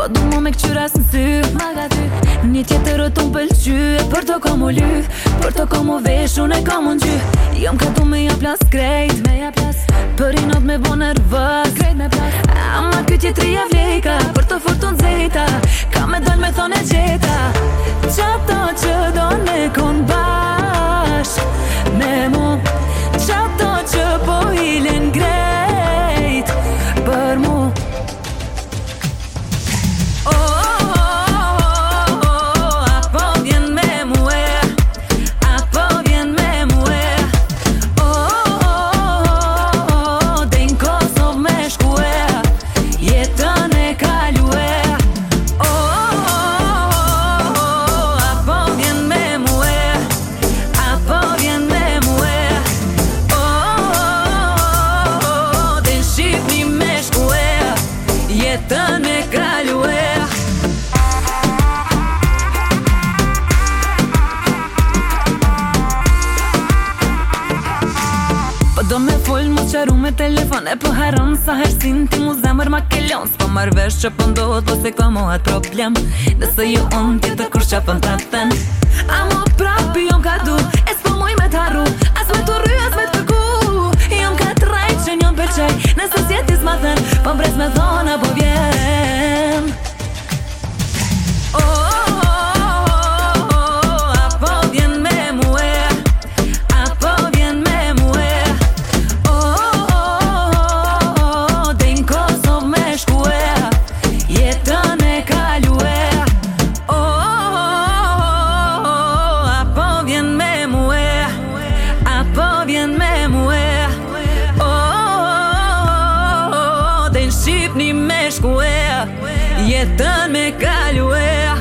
Po du mu me këqyra së nësy Ma ga ty Një tjetër o të më pëlqy E për të komu ly Për të komu vesh Unë e komu në gjy Jom ka du me ja plas krejt Me ja plas Për i not me bo nërvës Krejt me plas Amar këtje tri vlejka Për të furtun zeta Ka me dal me thone gjeta do me fol mos qaru me telefon e po haron, sa hersin ti mu zemër ma ke lon s'po marr vesh që pëndohet po ose ka atë problem nëse ju on tjetër kur qa të po ten shqip një meshku e Jetën me kalu e